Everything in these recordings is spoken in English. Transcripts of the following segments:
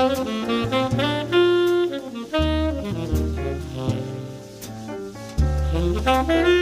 Thank you.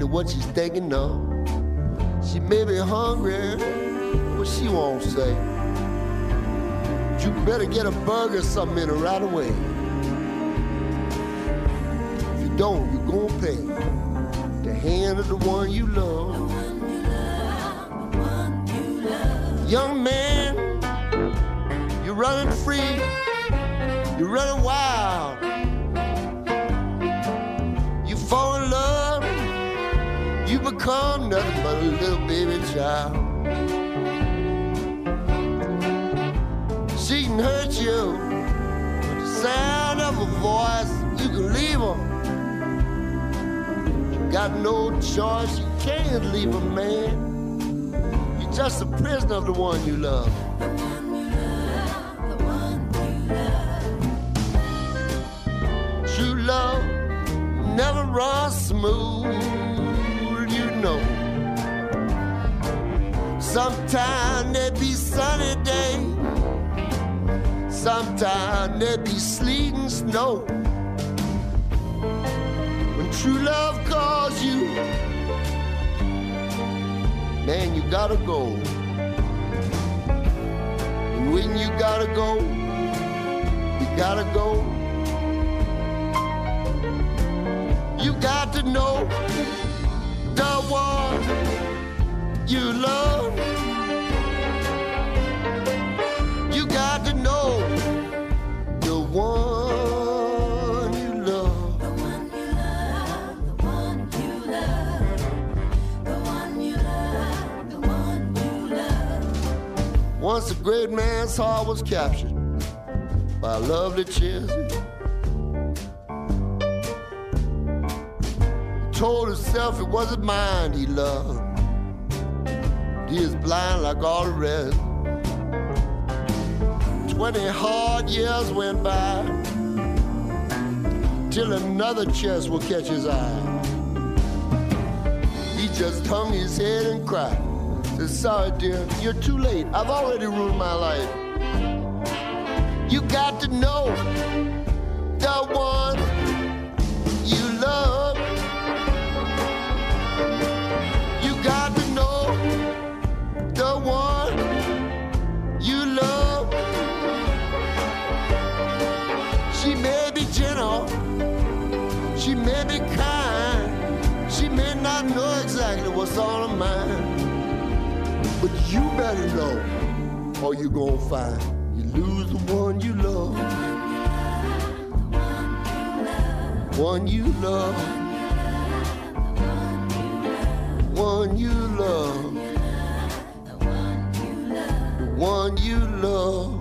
Exactly what she's thinking of. She may be hungry, but she won't say. You better get a burger or something in her right away. If you don't, you're gonna pay the hand of the one you love. Young man, you're running free, you're running wild. Become nothing but a little baby child. She can hurt you with the sound of a voice. You can leave her. You got no choice. You can't leave a man. You're just a prisoner of the one you love. True love never runs smooth Sometimes there be sunny day, sometimes there be sleet and snow. When true love calls you, man, you gotta go. And when you gotta go, you gotta go. You got to know you love. You got to know the one you love. The one you love, the one you love, the one you love, the one you love. Once a great man's heart was captured by a lovely Chelsea. told himself it wasn't mine he loved. He is blind like all the rest. Twenty hard years went by till another chest will catch his eye. He just hung his head and cried. Said, sorry, dear, you're too late. I've already ruined my life. You got to know the one on her mind. But you better know, or you gonna find you lose the one you love. The one you love. The one you love. The one you love.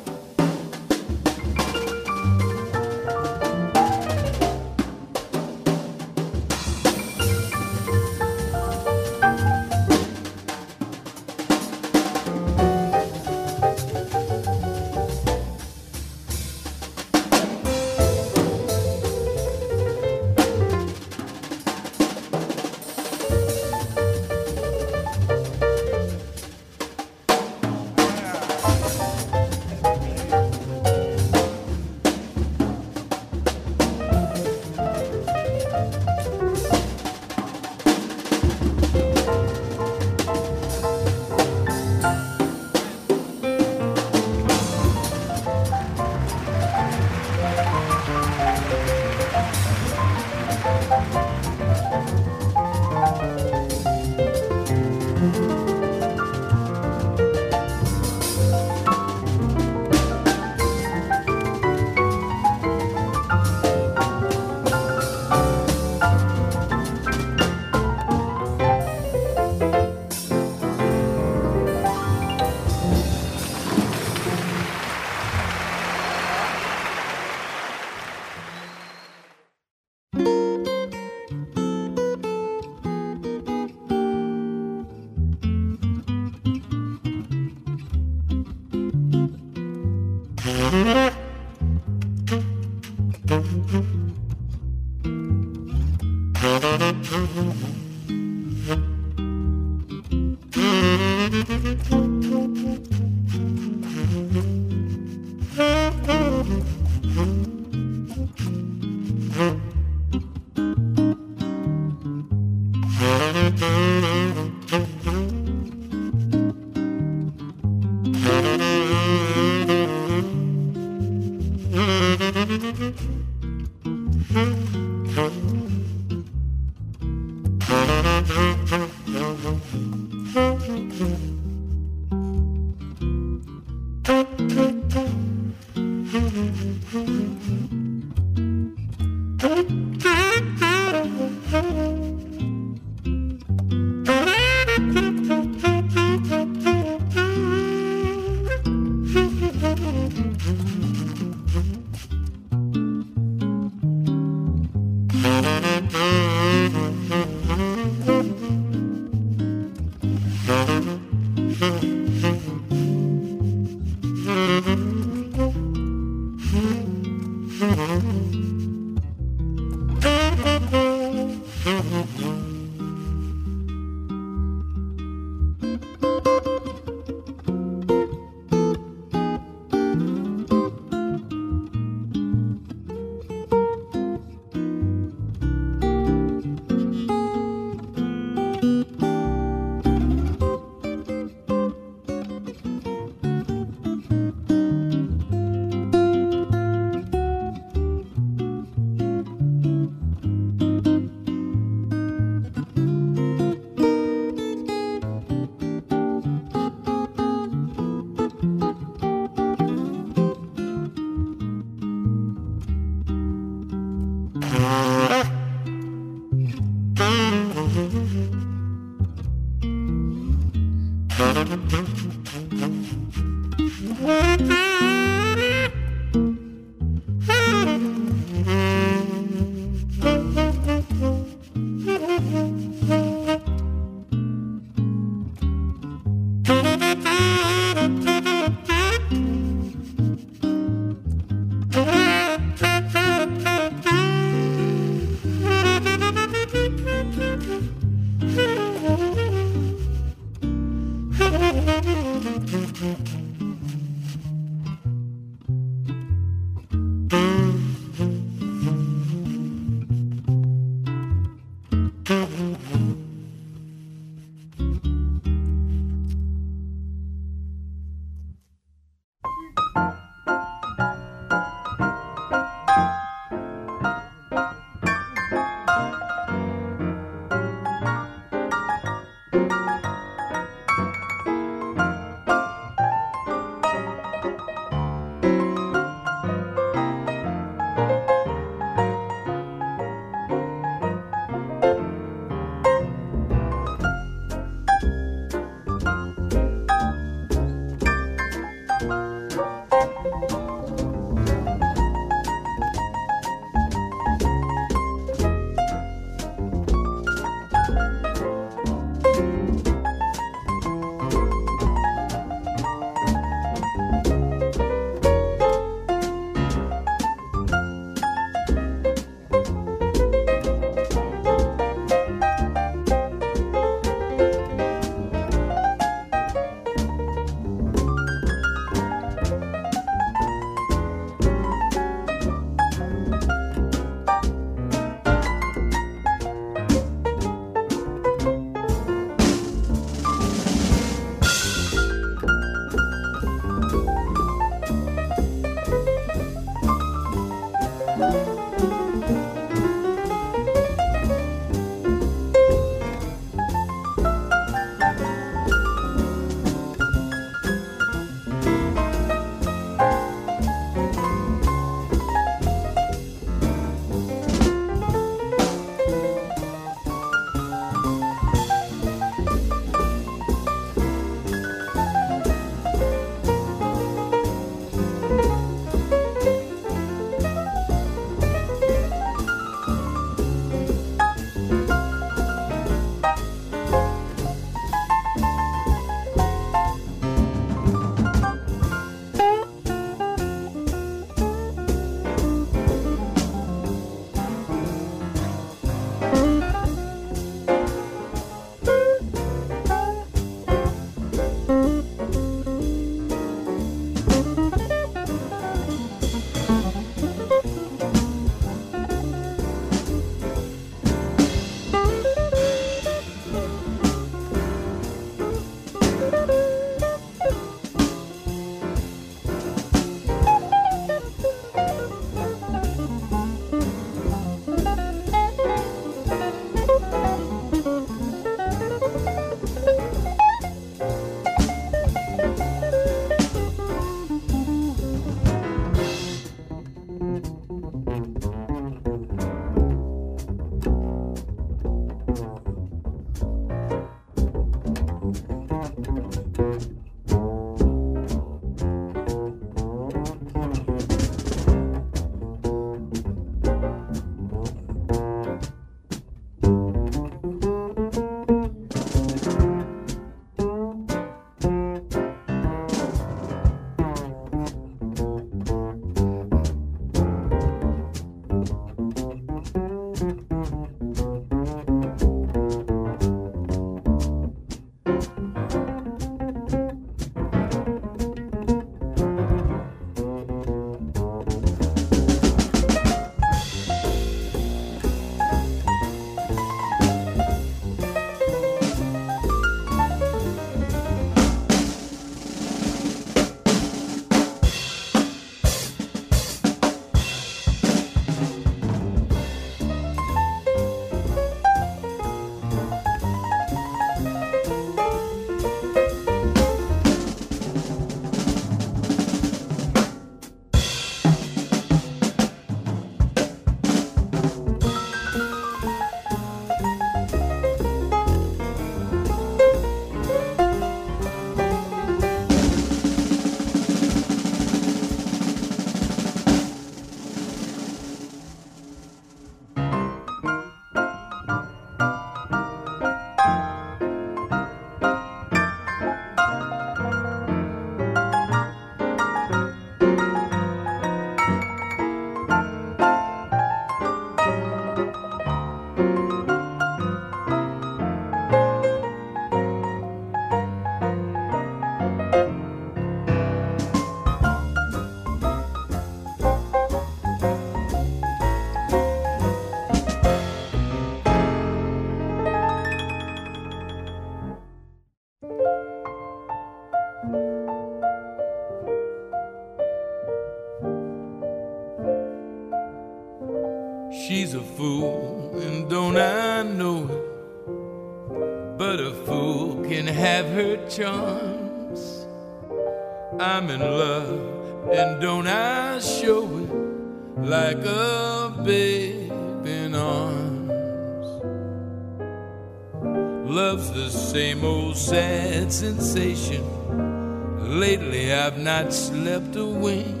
Not slept a wink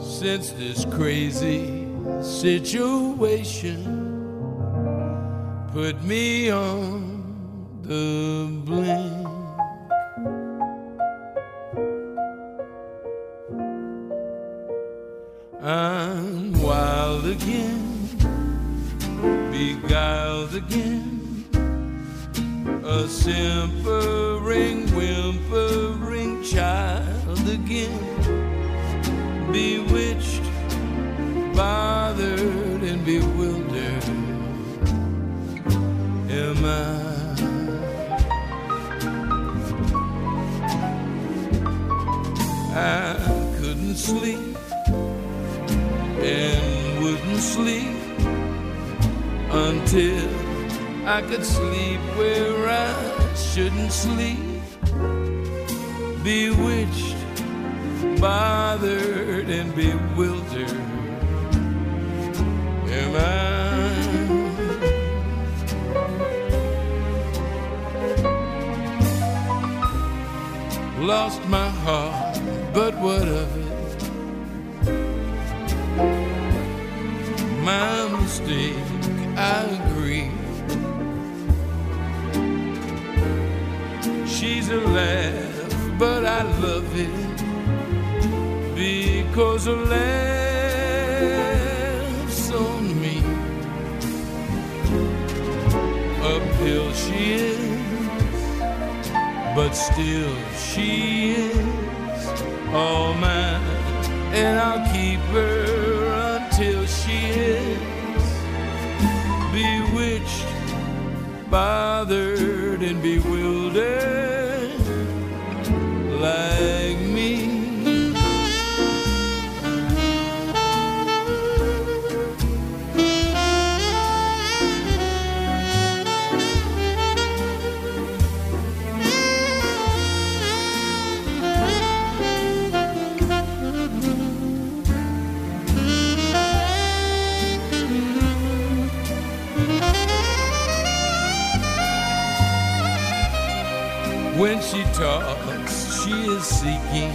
since this crazy situation put me on the I? I couldn't sleep and wouldn't sleep until I could sleep where I shouldn't sleep. Bewitched, bothered, and bewildered. Am I? Lost my heart, but what of it? My mistake, I agree. She's a laugh, but I love it because a laugh's on me. Uphill she is, but still she is all mine, and I'll keep her until she is bewitched, bothered, and bewildered she talks, she is seeking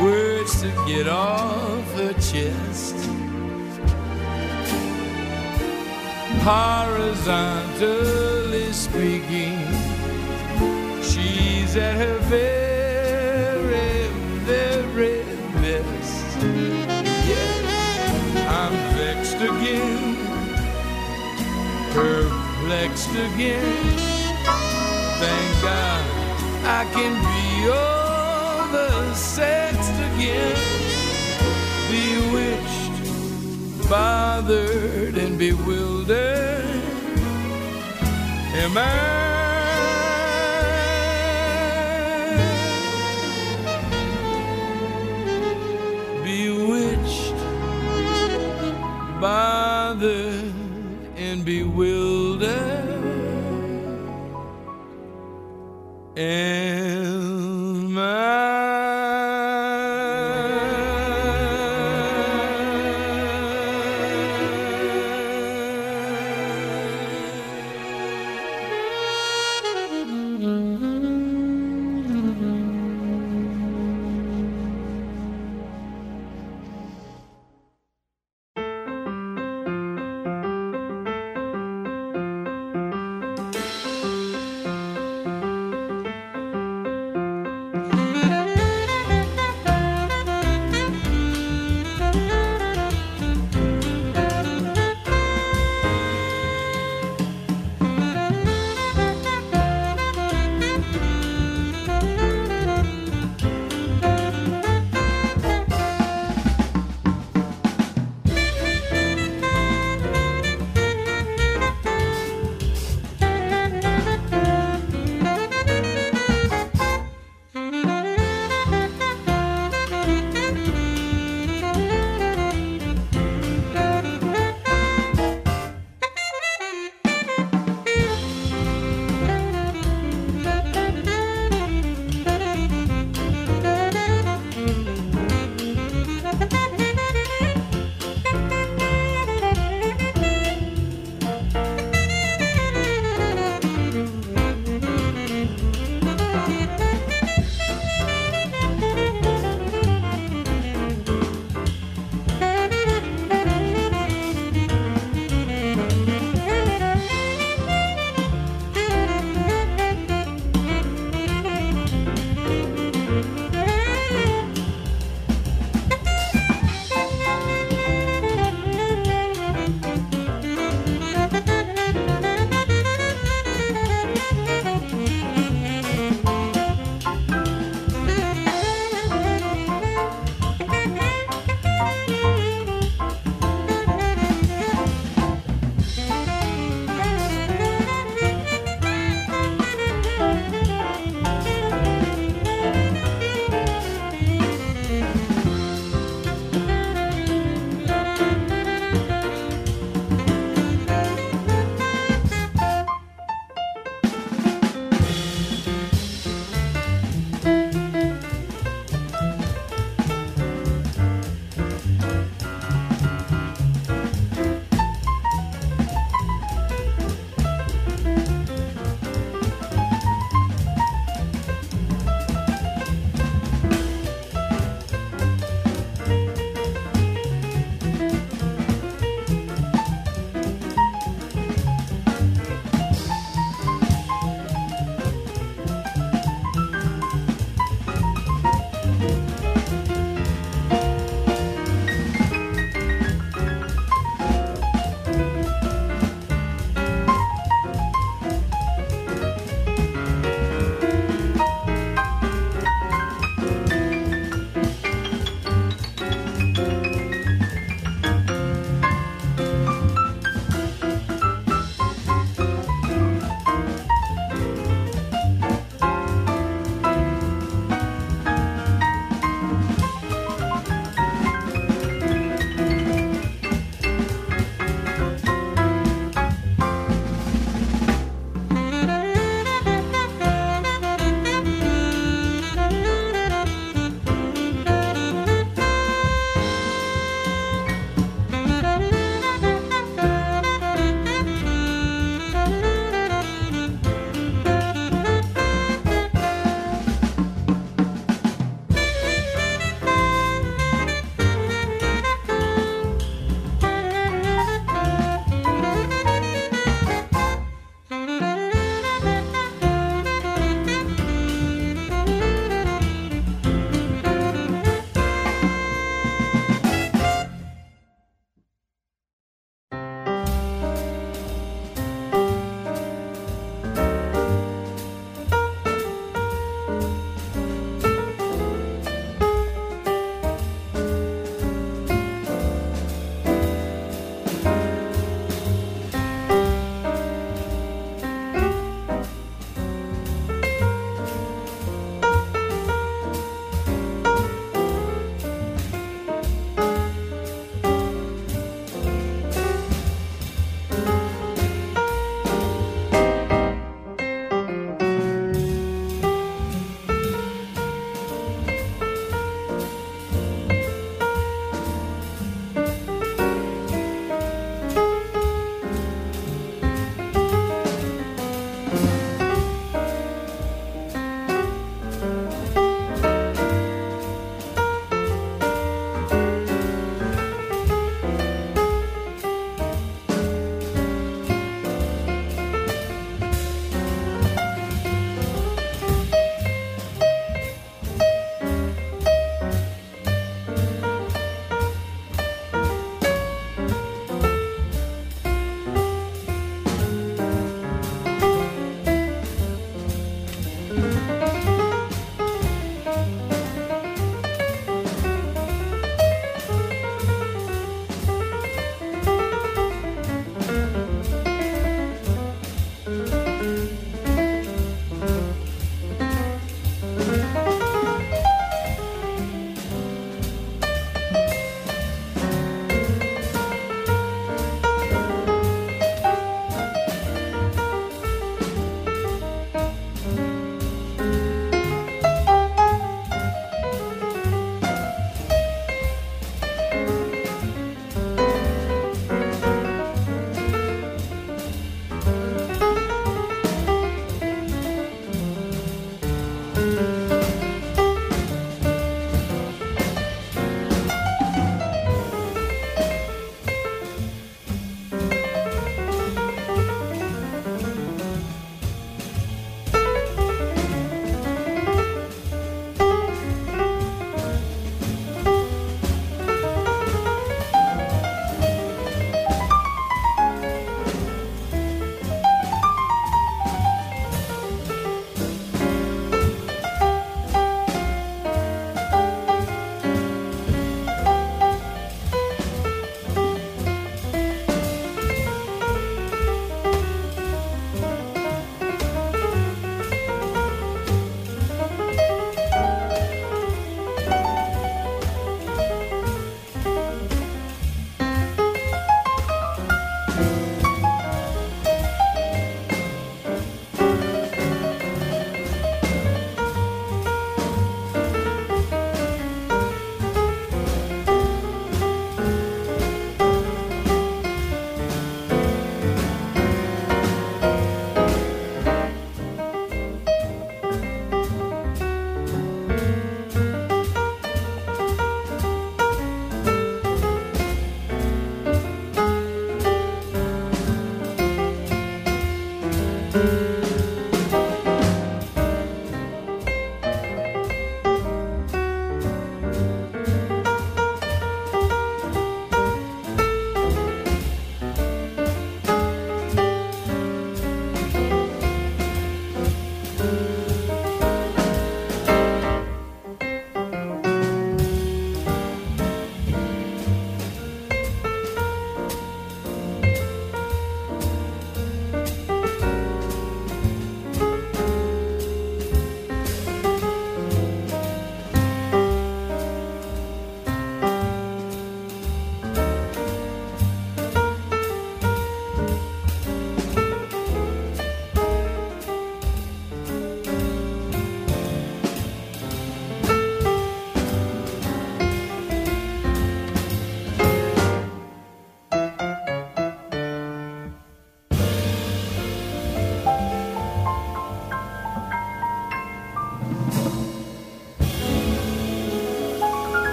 words to get off her chest. Horizontally speaking, she's at her very, very best. Yes, I'm vexed again perplexed again. Thank God I can be oversexed again. Bewitched, bothered, and bewildered. Am I bothered? and bewildered. Am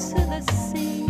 sympathy